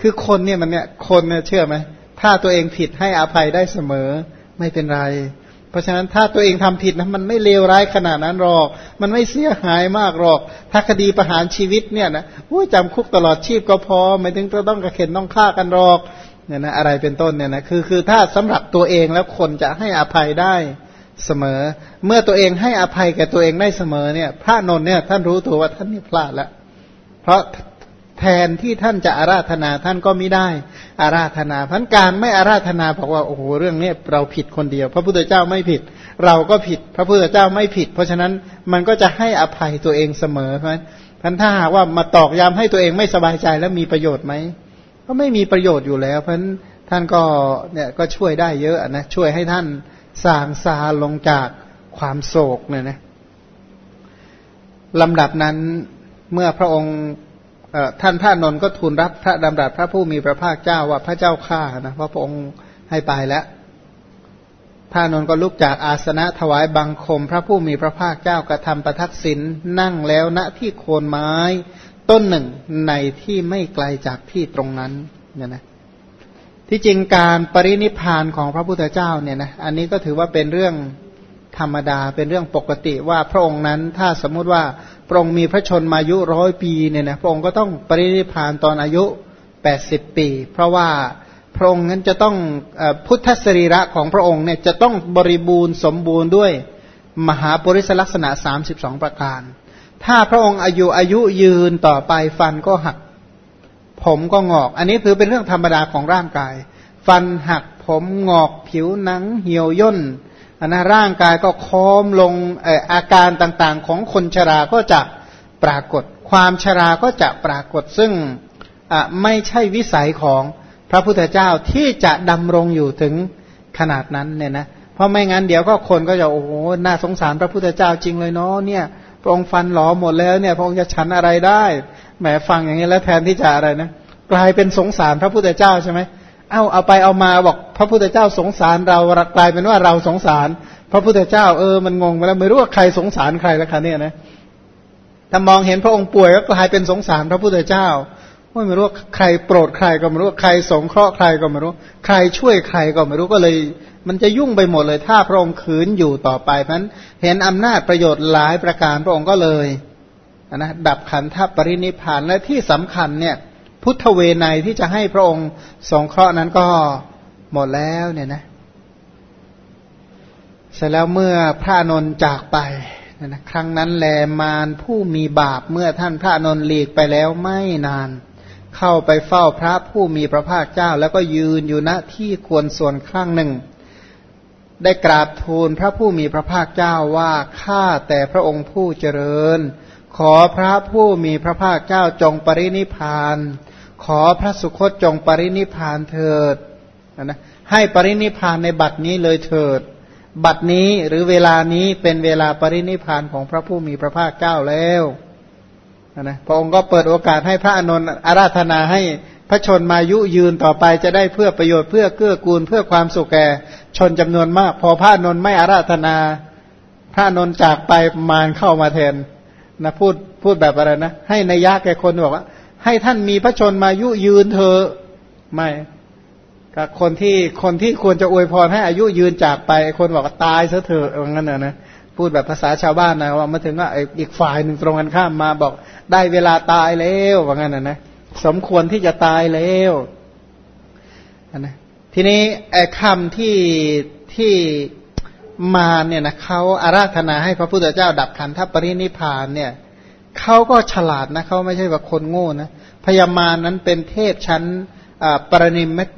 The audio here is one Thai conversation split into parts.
คือคนเนี่ยมันเนี่ยคนเนี่ยเชื่อไหมถ้าตัวเองผิดให้อภัยได้เสมอไม่เป็นไร เพราะฉะนั้นถ้าตัวเองทำผิดนะมันไม่เลวร้ายขนาดนั้นหรอก มันไม่เสียหายมากหรอก ถ้าคดีประหารชีวิตเนี่ยนะจำคุกตลอดชีพก็พอ ไม่ถึงจะต้องกระเข็นต้องฆ่ากันหรอกเนี่ยนะอะไรเป็นต้นเนี่ยนะคือคือถ้าสำหรับตัวเองแล้วคนจะให้อภัยได้เสมอ เมื่อตัวเองให้อภัยแก่ตัวเองได้เสมอเนี่ย พระนนท์เนี่ยท่านรู้ตัวว่าท่านนี่พลาดแล้วเพราะ แทนที่ท่านจะอาราธนาท่านก็ไม่ได้ อาราธนาพันการไม่อาราธนาบอกว่าโอ้โหเรื่องนี้เราผิดคนเดียว พระพุทธเจ้าไม่ผิด เราก็ผิด พระพุทธเจ้าไม่ผิด เพราะฉะนั้นมันก็จะให้อภัยตัวเองเสมอเพราะฉะนั้นถ้าหากว่ามาตอกย้ำให้ตัวเองไม่สบายใจแล้วมีประโยชน์ไหมก็ไม่มีประโยชน์อยู่แล้ว เพราะฉะนั้นท่านก็เนี่ยก็ช่วยได้เยอะนะช่วยให้ท่านสางซาลงจากความโศกเนี่ยนะลำดับนั้นเมื่อพระองค์ ท่านพระนนท์ก็ทูลรับพระดำรัสพระผู้มีพระภาคเจ้าว่าพระเจ้าข้านะพระพระองค์ให้ไปแล้วพระนนท์ก็ลุกจากอาสนะถวายบังคม พระผู้มีพระภาคเจ้ากระทำประทักษิณนั่งแล้วณที่โคนไม้ ต้นหนึ่งในที่ไม่ไกลจากที่ตรงนั้นเนี่ยนะที่จริงการปรินิพานของพระพุทธเจ้าเนี่ยนะอันนี้ก็ถือว่าเป็นเรื่องธรรมดาเป็นเรื่องปกติว่าพระองค์นั้นถ้าสมมุติว่า พระองค์มีพระชนมายุร้อยปีเนี่ยนะพระองค์ก็ต้องปรินิพานตอนอายุแปดสิบปี เพราะว่าพระองค์นั้นจะต้องพุทธสรีระของพระองค์เนี่ยจะต้องบริบูรณ์สมบูรณ์ด้วยมหาปริศลักษณะสามสิบสองประการ ถ้าพระองค์อายุอายุยืนต่อไปฟันก็หัก ผมก็งอก อันนี้ถือเป็นเรื่องธรรมดาของร่างกาย ฟันหักผมงอกผิวหนังเหี่ยวย่น อันนะร่างกายก็ค้อมลงออาการต่างๆ ของคนชราก็จะปรากฏ ความชราก็จะปรากฏซึ่งไม่ใช่วิสัยของพระพุทธเจ้าที่จะดำรงอยู่ถึงขนาดนั้นเนี่ยนะเพราะไม่งั้นเดี๋ยวก็คนก็จะโอ้โหน่าสงสารพระพุทธเจ้าจริงเลยเนาะเนี่ยพระองค์ฟันหลอหมดแล้วเนี่ยพระองค์จะฉันอะไรได้แหมฟังอย่างนี้แล้วแทนที่จะอะไรนะกลายเป็นสงสารพระพุทธเจ้าใช่ไหม เอาเอาไปเอามาบอกพระพุทธเจ้าสงสารเรากลายเป็นว่าเราสงสาร พระพุทธเจ้าเออมันงงไปแล้วไม่รู้ว่าใครสงสารใครแล้วคะเนี่ยนะถ้ามองเห็นพระองค์ป่วยก็กลายเป็นสงสารพระพุทธเจ้าไม่รู้ว่าใครโปรดใครก็ไม่รู้ใครสงเคราะห์ใครก็ไม่รู้ ใครช่วยใครก็ไม่รู้ก็เลย มันจะยุ่งไปหมดเลยถ้าพระองค์ขืนอยู่ต่อไปนั้นเห็นอำนาจประโยชน์หลายประการพระองค์ก็เลยนะดับขันธปรินิพานและที่สำคัญเนี่ย พุทธเวไนที่จะให้พระองค์สงเคราะห์นั้นก็หมดแล้วเนี่ยนะเสร็จแล้วเมื่อพระนนจากไปนะครั้งนั้นแลมารผู้มีบาปเมื่อท่านพระนนหลีกไปแล้วไม่นาน เข้าไปเฝ้าพระผู้มีพระภาคเจ้า แล้วก็ยืนอยู่ณที่ควรส่วนข้างหนึ่ง ได้กราบทูลพระผู้มีพระภาคเจ้าว่าข้าแต่พระองค์ผู้เจริญ ขอพระผู้มีพระภาคเจ้าจงปรินิพาน ขอพระสุคตจงปรินิพานเถิดนะให้ปรินิพานในบัดนี้เลยเถิด บัดนี้หรือเวลานี้เป็นเวลาปรินิพานของพระผู้มีพระภาคเจ้าแล้วนะพระองค์ก็เปิดโอกาสให้พระอนุนอาราธนาให้พระชนมายุยืนต่อไปจะได้เพื่อประโยชน์เพื่อเกื้อกูลเพื่อความสุขแก่ชนจำนวนมาก พอพระอนุนไม่อาราธนา พระอนุนจากไปมารเข้ามาแทนนะพูดพูดแบบอะไรนะ ให้ในยะแก่คนบอกว่า ให้ท่านมีพระชนมายุยืนเธอไม่กับคนที่คนที่ควรจะอวยพรให้อายุยืนจากไป คนบอกว่าตายซะเถอะว่างั้นนะนะพูดแบบภาษาชาวบ้านนะว่ามาถึงว่าอีกฝ่ายหนึ่งตรงกันข้ามมาบอกได้เวลาตายแล้วว่างั้นนะนะสมควรที่จะตายแล้วนะทีนี้ไอ้คำที่ที่มาเนี่ยนะเขาอาราธนาให้พระพุทธเจ้าดับขันธปรินิพานเนี่ย เขาก็ฉลาดนะเขาไม่ใช่ว่าคนโง่นะพญามานั้นเป็นเทพชั้นปรนิมิต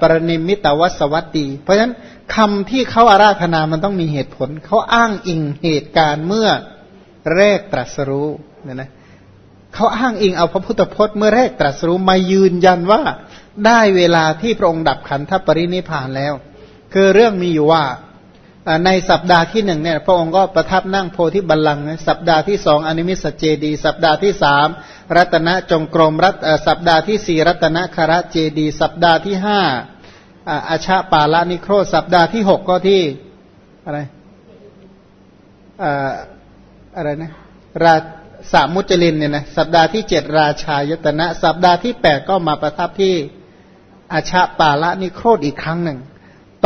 ปรนิมิตวัสวัตดีเพราะฉะนั้นคำที่เขาอาราธนามันต้องมีเหตุผล เขาอ้างอิงเหตุการณ์เมื่อแรกตรัสรู้เนี่ยนะเขาอ้างอิงเอาพระพุทธพจน์เมื่อแรกตรัสรู้มายืนยันว่าได้เวลาที่พระองค์ดับขันธปรินิพพานแล้ว คือเรื่องมีอยู่ว่า ในสัปดาห์ที่หนึ่งเนี่ยพระองค์ก็ประทับนั่งโพธิบัลลังก์สัปดาห์ที่สองอนิมิสเจดีย์ สัปดาห์ที่สามรัตนจงกรมรัตสัปดาห์ที่สี่รัตนฆรเจดีย์ สัปดาห์ที่ห้าอาชาปาลานิโครสัปดาห์ที่หกก็ที่อะไรอะไรนะราสามุจลินเนี่ยนะสัปดาห์ที่เจ็ดราชายตนะ สัปดาห์ที่แปดก็มาประทับที่อาชาปาละนิโครธอีกครั้งหนึ่ง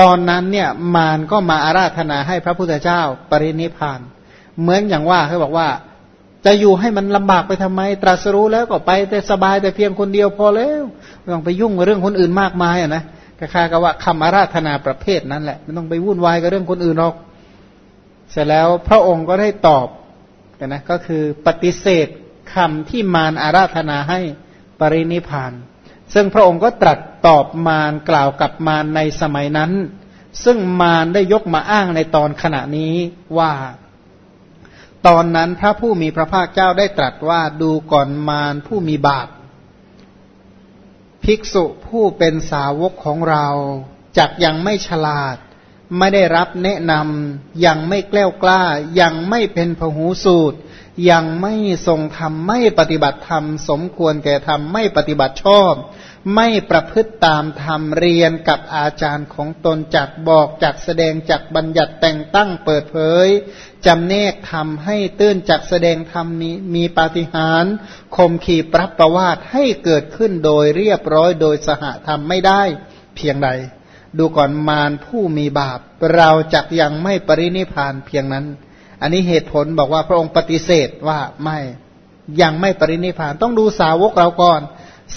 ตอนนั้นเนี่ยมารก็มาอาราธนาให้พระพุทธเจ้าปรินิพาน เหมือนอย่างว่าเขาบอกว่า จะอยู่ให้มันลำบากไปทำไม ตรัสรู้แล้วก็ไปแต่สบายแต่เพียงคนเดียวพอแล้วไม่ต้องไปยุ่งกับเรื่องคนอื่นมากมายอะนะคล้ากับว่าคำอาราธนาประเภทนั้นแหละไม่ต้องไปวุ่นวายกับเรื่องคนอื่นหรอก เสร็จแล้วพระองค์ก็ได้ตอบนะก็คือปฏิเสธคำที่มารอาราธนาให้ปรินิพาน ซึ่งพระองค์ก็ตรัส ตอบมารกล่าวกับมารในสมัยนั้น ซึ่งมารได้ยกมาอ้างในตอนขณะนี้ว่า ตอนนั้นพระผู้มีพระภาคเจ้าได้ตรัสว่าดูก่อนมารผู้มีบาปภิกษุผู้เป็นสาวกของเราจักยังไม่ฉลาด ไม่ได้รับแนะนำยังไม่แกล้วกล้า ยังไม่เป็นพหูสูตร ยังไม่ทรงธรรมไม่ปฏิบัติธรรม สมควรแก่ธรรมไม่ปฏิบัติชอบ ไม่ประพฤติตามธรรมเรียนกับอาจารย์ของตนจักบอกจักแสดงจักบัญญัติแต่งตั้งเปิดเผยจำเนกธรรมให้ตื้นจักแสดงธรรมนี้มีปาฏิหาริย์คมขีปรับประวาตให้เกิดขึ้นโดยเรียบร้อยโดยสหธรรมไม่ได้เพียงใด ดูก่อนมารผู้มีบาป เราจักยังไม่ปรินิพานเพียงนั้น อันนี้เหตุผลบอกว่าพระองค์ปฏิเสธว่าไม่ยังไม่ปรินิพานต้องดูสาวกเราก่อน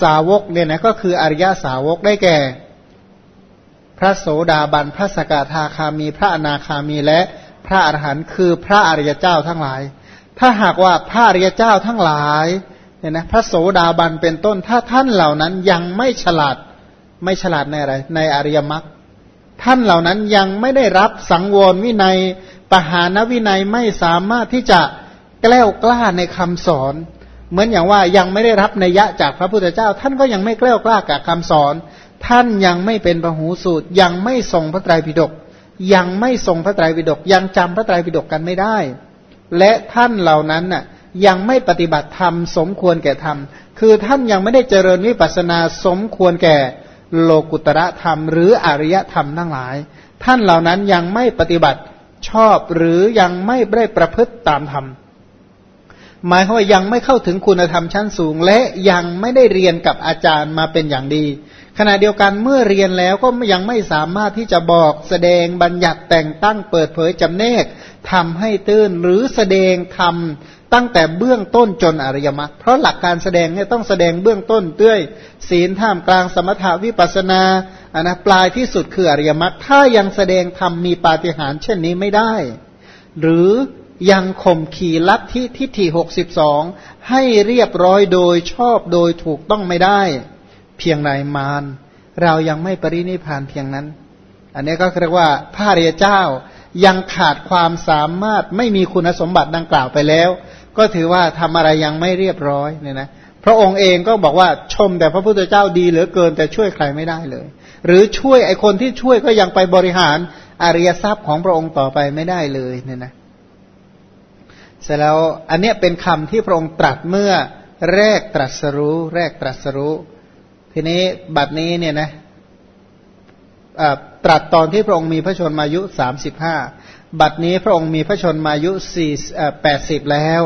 สาวกเนี่ยนะก็คืออริยสาวกได้แก่ พระโสดาบันพระสกทาคามี พระอนาคามีและพระอรหันต์คือพระอริยเจ้าทั้งหลาย ถ้าหากว่าพระอริยเจ้าทั้งหลายเนี่ยนะพระโสดาบันเป็นต้นถ้าท่านเหล่านั้นยังไม่ฉลาดไม่ฉลาดในอะไร ในอริยมรรคท่านเหล่านั้นยังไม่ได้รับสังวรวินัยปหานวินัยไม่สามารถที่จะแกล้วกล้าในคำสอน เหมือนอย่างว่ายังไม่ได้รับนัยยะจากพระพุทธเจ้า ท่านก็ยังไม่แกล้วกล้ากับคำสอน ท่านยังไม่เป็นพหูสูตร ยังไม่ทรงพระไตรปิฎกยังไม่ทรงพระไตรปิฎกยังจำพระไตรปิฎกกันไม่ได้ และท่านเหล่านั้นน่ะยังไม่ปฏิบัติธรรมสมควรแก่ธรรม คือท่านยังไม่ได้เจริญวิปัสนาสมควรแก่โลกุตระธรรม หรืออริยธรรมทั้งหลาย ท่านเหล่านั้นยังไม่ปฏิบัติชอบหรือยังไม่ได้ประพฤติตามธรรม หมายความว่ายังไม่เข้าถึงคุณธรรมชั้นสูง และยังไม่ได้เรียนกับอาจารย์มาเป็นอย่างดี ขณะเดียวกันเมื่อเรียนแล้วก็ยังไม่สามารถที่จะบอกแสดงบัญญัติแต่งตั้งเปิดเผยจำเนกทำให้ตื้นหรือแสดงทำตั้งแต่เบื้องต้นจนอริยมรรคเพราะหลักการแสดงเนี่ยต้องแสดงเบื้องต้นด้วยศีลท่ามกลางสมถาวิปัสนาอันนะปลายที่สุดคืออริยมรรคถ้ายังแสดงธรรมมีปาฏิหาริย์เช่นนี้ไม่ได้ หรือ ยังข่มขีลัทธิทิฏฐิหกสิบสองให้เรียบร้อยโดยชอบโดยถูกต้องไม่ได้ เพียงใดมารเรายังไม่ปรินิพานเพียงนั้น อันนี้ก็เรียกว่าพระเรียเจ้ายังขาดความสามารถไม่มีคุณสมบัติดังกล่าวไปแล้ว ก็ถือว่าทำอะไรยังไม่เรียบร้อยเนี่ยนะพระองค์เองก็บอกว่าชมแต่พระพุทธเจ้าดีเหลือเกินแต่ช่วยใครไม่ได้เลย หรือช่วยไอคนที่ช่วยก็ยังไปบริหารอริยทรัพย์ของพระองค์ต่อไปไม่ได้เลยเนี่ยนะ เสร็จแล้วอันเนี้ยเป็นคำที่พระองค์ตรัสเมื่อแรกตรัสรู้ แรกตรัสรู้ ทีนี้บัดนี้เนี่ยนะตรัสตอนที่พระองค์มีพระชนมายุสามสิบห้าบัดนี้พระองค์มีพระชนมายุสี่แปดสิบแล้ว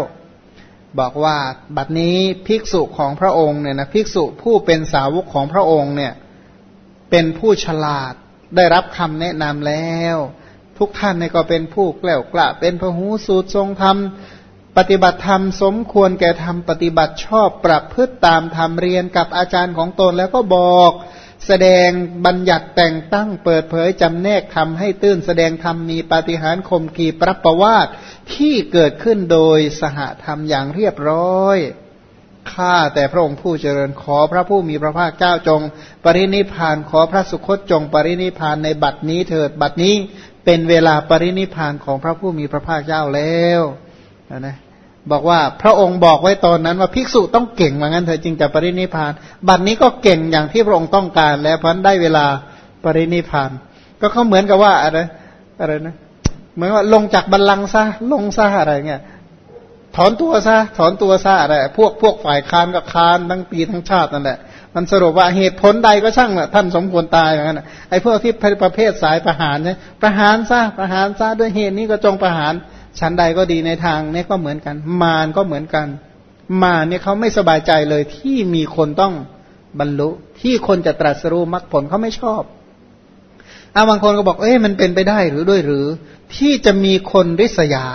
บอกว่าบัดนี้ภิกษุของพระองค์เนี่ยนะภิกษุผู้เป็นสาวกของพระองค์เนี่ยเป็นผู้ฉลาดได้รับคำแนะนำแล้ว ทุกท่านเนี่ยก็เป็นผู้แกล้วกล้าเป็นพหูสูตรทรงธรรม ปฏิบัติธรรมสมควรแก่ธรรมปฏิบัติชอบปรับพฤติตามธรรมเรียนกับอาจารย์ของตนแล้วก็บอก แสดงบัญญัติแต่งตั้งเปิดเผยจำแนกทำให้ตื้นแสดงธรรมมีปาฏิหาริย์คมกีปรับประวาตที่เกิดขึ้นโดยสหธรรมอย่างเรียบร้อยข้าแต่พระองค์ผู้เจริญขอพระผู้มีพระภาคเจ้าจง ปรินิพานขอพระสุคตจง ปรินิพานในบัดนี้เถิดบัดนี้ เป็นเวลาปรินิพานของพระผู้มีพระภาคเจ้าแล้วนะบอกว่าพระองค์บอกไว้ตอนนั้นว่าภิกษุต้องเก่งเหมือนกันเถอจึงจะปรินิพาน บัดนนี้ก็เก่งอย่างที่พระองค์ต้องการ แล้วเพราะได้เวลาปรินิพาน ก็เขาเหมือนกับว่าอะไรอะไรนะเหมือนว่าลงจากบัลลังก์ซะลงซะอะไรเงี้ยถอนตัวซะถอนตัวซะอะไรพวกพวกฝ่ายค้านกับคานทั้งปีทั้งชาตินั่นแหละ มันสรุปว่าเหตุผลใดก็ช่างแหละท่านสมควรตายอย่างนั้นไอ้พวกที่ประเภทสายประหารเนี่ยประหารซะประหารซะด้วยเหตุนี้ก็จงประหารชั้นใดก็ดีในทางนี้ก็เหมือนกัน มารก็เหมือนกัน มารเนี่ยเขาไม่สบายใจเลยที่มีคนต้องบรรลุ ที่คนจะตรัสรู้มรรคผลเขาไม่ชอบอาบางคนก็บอกเอ้ยมันเป็นไปได้หรือด้วยหรือ ที่จะมีคนริษยา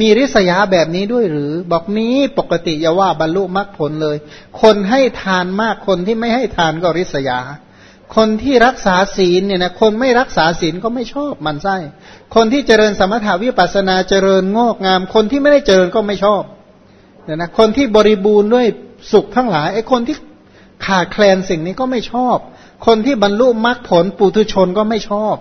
มีริษยาแบบนี้ด้วยหรือ บอกนี้ปกติอย่าว่าบรรลุมรรคผลเลย คนให้ทานมากคนที่ไม่ให้ทานก็ริษยา คนที่รักษาศีลเนี่ยนะคนไม่รักษาศีลก็ไม่ชอบมันไส้คนที่เจริญสมถาวิปัสนาเจริญงอกงาม คนที่ไม่ได้เจริญก็ไม่ชอบเนี่ยนะคนที่บริบูรณ์ด้วยสุขทั้งหลายไอ้คนที่ขาดแคลนสิ่งนี้ก็ไม่ชอบ คนที่บรรลุมรรคผลปุถุชนก็ไม่ชอบ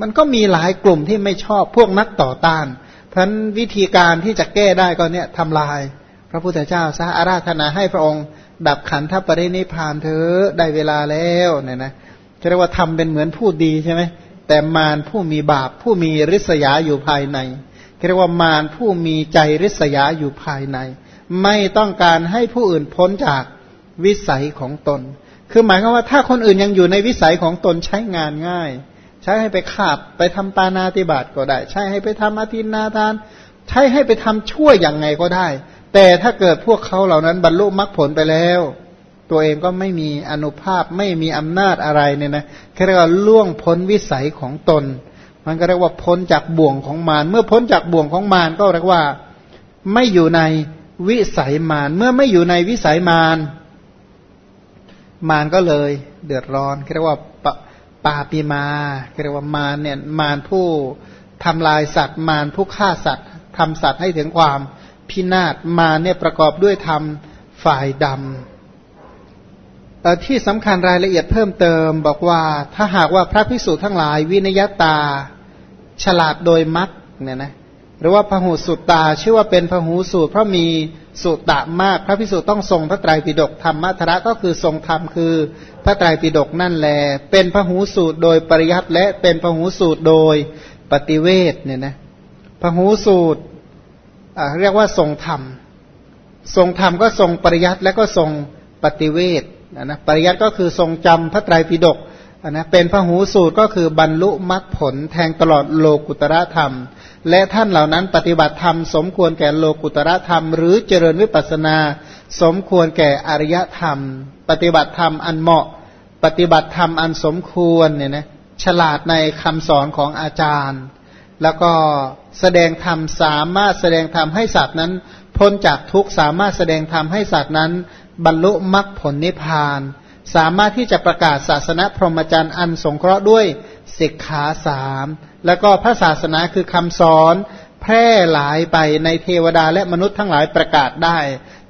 มันก็มีหลายกลุ่มที่ไม่ชอบ พวกนักต่อต้าน พราะวิธีการที่จะแก้ได้ก็เนี่ยทำลาย พระพุทธเจ้าซะอาราธนาให้พระองค์ ดับขันธปรินิพานเธอได้เวลาแล้วเนี่ยนะจะเรียกว่าทำเป็นเหมือนผู้ดีใช่ไหมแต่มารผู้มีบาปผู้มีริษยาอยู่ภายในเรียกว่ามารผู้มีใจริษยาอยู่ภายใน ไม่ต้องการให้ผู้อื่นพ้นจากวิสัยของตน คือหมายความว่าถ้าคนอื่นยังอยู่ในวิสัยของตนใช้งานง่าย ใช้ให้ไปขาบไปทำปานาติบาตก็ได้ ใช้ให้ไปทำอาทินนาทาน ใช้ให้ไปทำชั่วอย่างไงก็ได้ แต่ถ้าเกิดพวกเขาเหล่านั้นบรรลุมรรคผลไปแล้ว ตัวเองก็ไม่มีอนุภาพไม่มีอำนาจอะไรเนี่ยนะเรียกว่าล่วงพ้นวิสัยของตน มันก็เรียกว่าพ้นจากบ่วงของมารเมื่อพ้นจากบ่วงของมารก็เรียกว่าไม่อยู่ในวิสัยมารเมื่อไม่อยู่ในวิสัยมารมารก็เลย เดือดร้อนเรียกว่าป ปาปีมาเรียกว่ามารเนี่ยมารผู้ทำลายสัตว์ มารผู้ฆ่าสัตว์ทำสัตว์ให้ถึงความพินาศมารเนี่ยประกอบด้วยธรรมฝ่ายดำที่สำคัญรายละเอียดเพิ่มเติมบอกว่าถ้าหากว่าพระพิสุทั้งหลายวินยตาฉลาดโดยมัดเนี่ยนะ รือว่าพหูสุตตาชื่อว่าเป็นพหูสูตร เพราะมีสุตะมาก พระพิสุต้องทรงพระไตรปิฎกธรรมะทระก็คือทรงธรรมคือพระไตรปิฎกนั่นแล เป็นพหูสูตรโดยปริยัติและเป็นพหูสูตรโดยปฏิเวทเนี่ยนะพหูสูตรเรียกว่าทรงธรรม ทรงธรรมก็ทรงปริยัติและก็ทรงปฏิเวทนะนะปริยัติก็คือทรงจำพระไตรปิฎกนะเป็นพหูสูตรก็คือบรรลุมรรคผลแทงตลอดโลกุตระธรรม และท่านเหล่านั้นปฏิบัติธรรมสมควรแก่โลกุตระธรรม หรือเจริญวิปัสนา สมควรแก่อริยธรรม ปฏิบัติธรรมอันเหมาะ ปฏิบัติธรรมอันสมควรเนี่ยนะฉลาดในคำสอนของอาจารย์ แล้วก็แสดงธรรมสามารถแสดงธรรมให้สัตว์นั้น พ้นจากทุกข์สามารถแสดงธรรมให้สัตว์นั้น บรรลุมรรคผลนิพพาน สามารถที่จะประกาศศาสนาพรหมจรรย์อันสงเคราะห์ด้วย สิกขาสามแล้วก็พระศาสนาคือคำสอนแพร่หลายไปในเทวดาและมนุษย์ทั้งหลายประกาศได้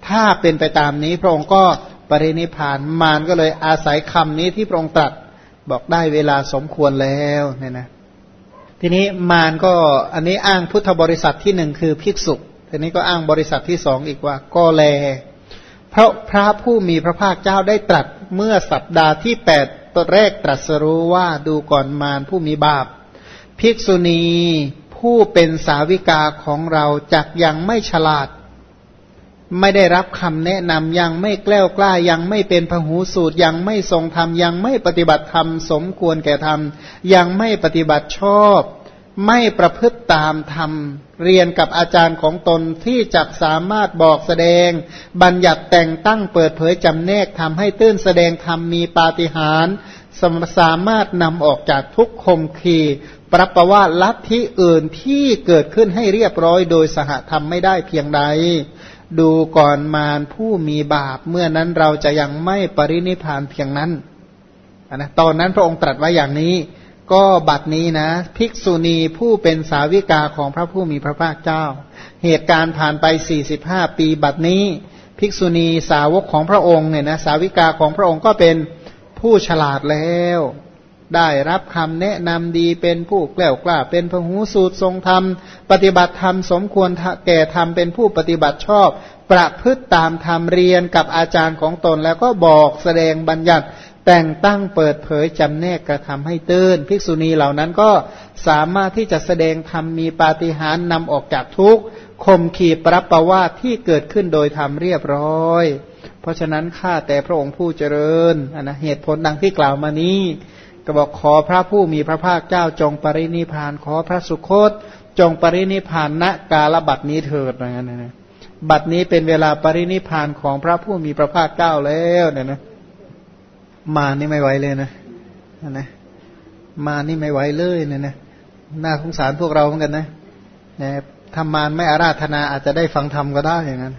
ถ้าเป็นไปตามนี้พระองค์ก็ปรินิพานมารก็เลยอาศัยคำนี้ที่พระองค์ตรัสบอกได้เวลาสมควรแล้วเนี่ยนะทีนี้มารก็อันนี้อ้างพุทธบริษัทที่หนึ่งคือภิกษุทีนี้ก็อ้างบริษัทที่สองอีกว่าก็แล เพราะพระผู้มีพระภาคเจ้าได้ตรัสเมื่อสัปดาห์ที่แปด ตัวแรกตรัสรู้ว่าดูก่อนมารผู้มีบาป ภิกษุณีผู้เป็นสาวิกาของเราจักยังไม่ฉลาด ไม่ได้รับคำแนะนำยังไม่แกล้วกล้ายังไม่เป็นพหูสูตรยังไม่ทรงธรรมยังไม่ปฏิบัติธรรมสมควรแก่ธรรมยังไม่ปฏิบัติชอบ ไม่ประพฤติตามธรรม เรียนกับอาจารย์ของตนที่จักสามารถบอกแสดง บัญญัติแต่งตั้งเปิดเผยจำแนกทำให้ตื้นแสดงธรรมมีปาฏิหาริย์สามารถนำออกจากทุกขมขีปรับประว่าลัทธิอื่นที่เกิดขึ้นให้เรียบร้อยโดยสหธรรมไม่ได้เพียงใด ดูก่อนมารผู้มีบาปเมื่อนั้นเราจะยังไม่ปรินิพานเพียงนั้นนะตอนนั้นพระองค์ตรัสไว้อย่างนี้ ก็บัดนี้นะ ภิกษุณีผู้เป็นสาวิกาของพระผู้มีพระภาคเจ้า เหตุการณ์ผ่านไปสี่สิบห้าปีบัดนี้ ภิกษุณีสาวกของพระองค์เนี่ยนะสาวิกาของพระองค์ก็เป็นผู้ฉลาดแล้ว ได้รับคำแนะนำดีเป็นผู้แกล้วกล้า เป็นพหูสูตรทรงธรรม ปฏิบัติธรรมสมควรแก่ธรรมเป็นผู้ปฏิบัติชอบ ประพฤติตามธรรมเรียนกับอาจารย์ของตนแล้วก็บอกแสดงบัญญัติ แต่งตั้งเปิดเผยจำแนกกระทำให้ตื่นภิกษุณีเหล่านั้นก็สามารถที่จะแสดงธรรมมีปาฏิหาริย์นำออกจากทุกข์คมขีปรับประวาที่เกิดขึ้นโดยธรรมเรียบร้อย เพราะฉะนั้นข้าแต่พระองค์ผู้เจริญนะเหตุผลดังที่กล่าวมานี้ ก็บอกขอพระผู้มีพระภาคเจ้าจงปรินิพานขอพระสุคต จงปรินิพานณกาลบัดนี้เถิดอย่างนั้นะบัดนี้เป็นเวลาปรินิพานของพระผู้มีพระภาคเจ้าแล้วเนี่ยนะ มานี่ไม่ไหวเลยนะนะมานี่ไม่ไหวเลยเนี่ยนะน่าสงสารพวกเราเหมือนกันนะนะทำมานไม่อาราธนาอาจจะได้ฟังธรรมก็ได้อย่างนั้น